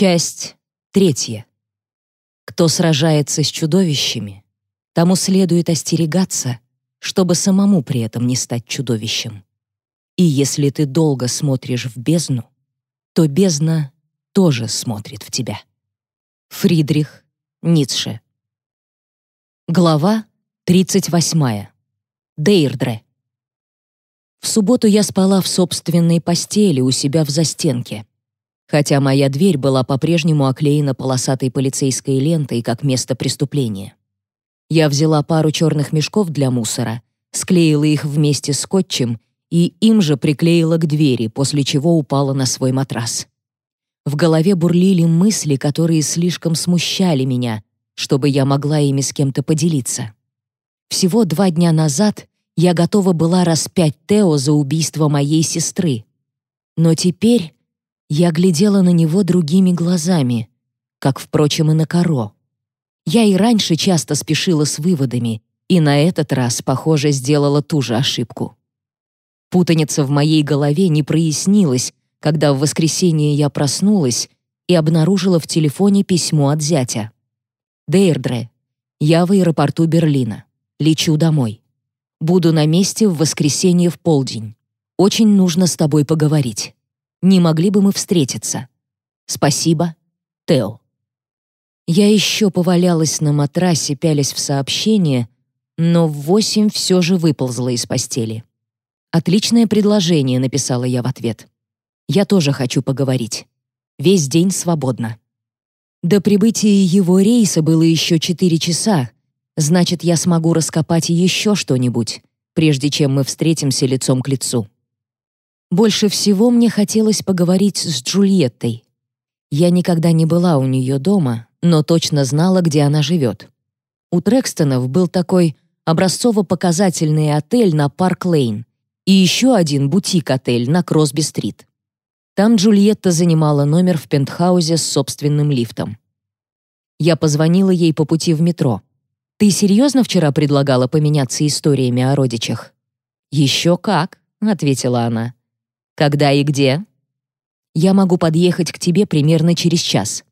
Часть третья. Кто сражается с чудовищами, тому следует остерегаться, чтобы самому при этом не стать чудовищем. И если ты долго смотришь в бездну, то бездна тоже смотрит в тебя. Фридрих Ницше. Глава 38. Дейрдре. В субботу я спала в собственной постели у себя в застенке хотя моя дверь была по-прежнему оклеена полосатой полицейской лентой как место преступления. Я взяла пару черных мешков для мусора, склеила их вместе скотчем и им же приклеила к двери, после чего упала на свой матрас. В голове бурлили мысли, которые слишком смущали меня, чтобы я могла ими с кем-то поделиться. Всего два дня назад я готова была распять Тео за убийство моей сестры. Но теперь я глядела на него другими глазами, как, впрочем, и на Каро. Я и раньше часто спешила с выводами, и на этот раз, похоже, сделала ту же ошибку. Путаница в моей голове не прояснилась, когда в воскресенье я проснулась и обнаружила в телефоне письмо от зятя. «Дейрдре, я в аэропорту Берлина. Лечу домой. Буду на месте в воскресенье в полдень. Очень нужно с тобой поговорить». Не могли бы мы встретиться? Спасибо, Тео. Я еще повалялась на матрасе, пялясь в сообщение, но в восемь все же выползла из постели. «Отличное предложение», — написала я в ответ. «Я тоже хочу поговорить. Весь день свободно». До прибытия его рейса было еще четыре часа, значит, я смогу раскопать еще что-нибудь, прежде чем мы встретимся лицом к лицу. Больше всего мне хотелось поговорить с Джульеттой. Я никогда не была у нее дома, но точно знала, где она живет. У Трекстонов был такой образцово-показательный отель на Парк-Лейн и еще один бутик-отель на Кросби-стрит. Там Джульетта занимала номер в пентхаузе с собственным лифтом. Я позвонила ей по пути в метро. «Ты серьезно вчера предлагала поменяться историями о родичах?» «Еще как», — ответила она. Когда и где? Я могу подъехать к тебе примерно через час.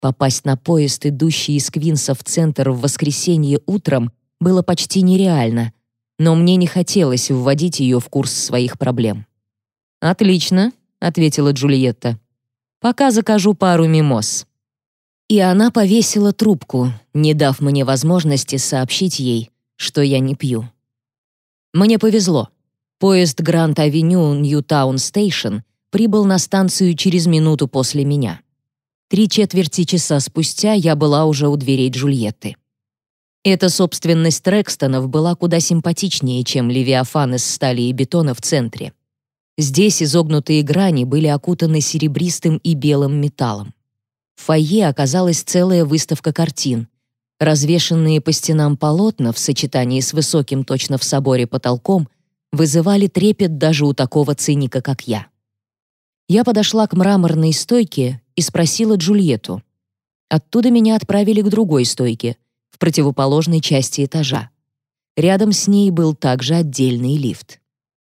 Попасть на поезд, идущий из Квинса в центр в воскресенье утром, было почти нереально, но мне не хотелось вводить ее в курс своих проблем. «Отлично», — ответила Джульетта. «Пока закажу пару мимоз». И она повесила трубку, не дав мне возможности сообщить ей, что я не пью. Мне повезло. Поезд Гранд-авеню Ньютаун-стейшн прибыл на станцию через минуту после меня. Три четверти часа спустя я была уже у дверей Джульетты. Эта собственность Трекстонов была куда симпатичнее, чем Левиафан из стали и бетона в центре. Здесь изогнутые грани были окутаны серебристым и белым металлом. В фойе оказалась целая выставка картин. Развешенные по стенам полотна в сочетании с высоким точно в соборе потолком вызывали трепет даже у такого циника, как я. Я подошла к мраморной стойке и спросила Джульетту. Оттуда меня отправили к другой стойке, в противоположной части этажа. Рядом с ней был также отдельный лифт.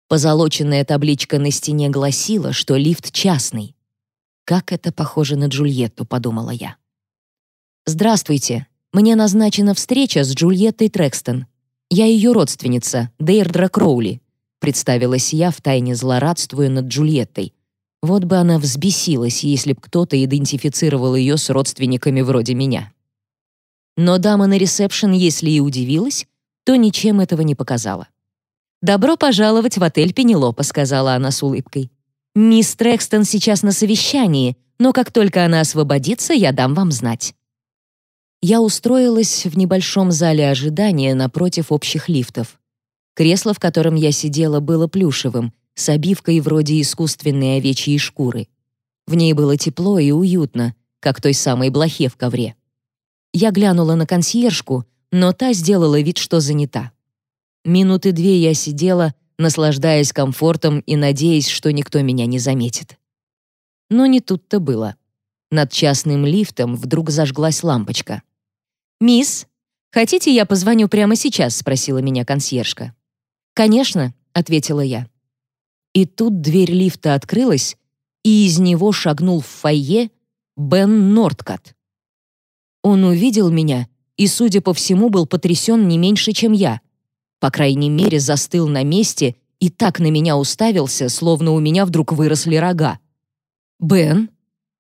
Позолоченная табличка на стене гласила, что лифт частный. «Как это похоже на Джульетту», — подумала я. «Здравствуйте. Мне назначена встреча с Джульеттой Трекстон. Я ее родственница, Дейрдра Кроули представилась я, втайне злорадствуя над Джульеттой. Вот бы она взбесилась, если б кто-то идентифицировал ее с родственниками вроде меня. Но дама на ресепшн, если и удивилась, то ничем этого не показала. «Добро пожаловать в отель Пенелопа», — сказала она с улыбкой. «Мисс Трекстон сейчас на совещании, но как только она освободится, я дам вам знать». Я устроилась в небольшом зале ожидания напротив общих лифтов. Кресло, в котором я сидела, было плюшевым, с обивкой вроде искусственной овечьей шкуры. В ней было тепло и уютно, как той самой блохе в ковре. Я глянула на консьержку, но та сделала вид, что занята. Минуты две я сидела, наслаждаясь комфортом и надеясь, что никто меня не заметит. Но не тут-то было. Над частным лифтом вдруг зажглась лампочка. «Мисс, хотите, я позвоню прямо сейчас?» — спросила меня консьержка. «Конечно», — ответила я. И тут дверь лифта открылась, и из него шагнул в фойе Бен Нордкат. Он увидел меня и, судя по всему, был потрясен не меньше, чем я. По крайней мере, застыл на месте и так на меня уставился, словно у меня вдруг выросли рога. «Бен,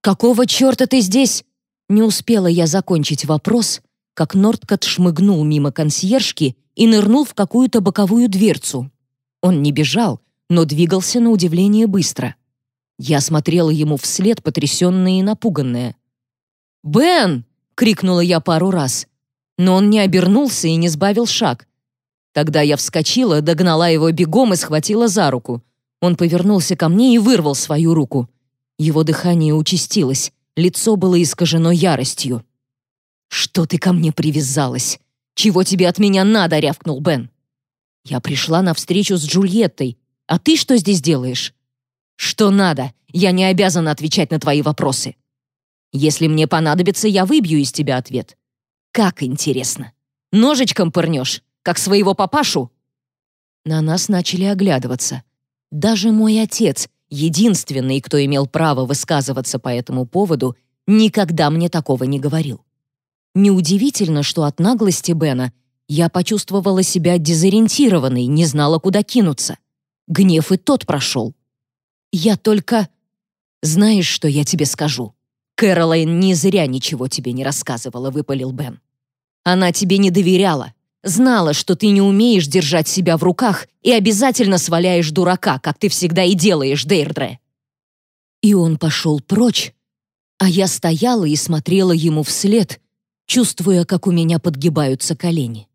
какого черта ты здесь?» Не успела я закончить вопрос, как Нордкот шмыгнул мимо консьержки и нырнул в какую-то боковую дверцу. Он не бежал, но двигался на удивление быстро. Я смотрела ему вслед, потрясенная и напуганная. «Бен!» — крикнула я пару раз. Но он не обернулся и не сбавил шаг. Тогда я вскочила, догнала его бегом и схватила за руку. Он повернулся ко мне и вырвал свою руку. Его дыхание участилось, лицо было искажено яростью. «Что ты ко мне привязалась? Чего тебе от меня надо?» — рявкнул Бен. «Я пришла на встречу с Джульеттой. А ты что здесь делаешь?» «Что надо? Я не обязана отвечать на твои вопросы. Если мне понадобится, я выбью из тебя ответ. Как интересно. Ножичком пырнешь, как своего папашу?» На нас начали оглядываться. Даже мой отец, единственный, кто имел право высказываться по этому поводу, никогда мне такого не говорил. Неудивительно, что от наглости Бена я почувствовала себя дезориентированной, не знала, куда кинуться. Гнев и тот прошел. Я только... Знаешь, что я тебе скажу? Кэролайн не зря ничего тебе не рассказывала, выпалил Бен. Она тебе не доверяла, знала, что ты не умеешь держать себя в руках и обязательно сваляешь дурака, как ты всегда и делаешь, Дейрдре. И он пошел прочь, а я стояла и смотрела ему вслед, чувствуя, как у меня подгибаются колени.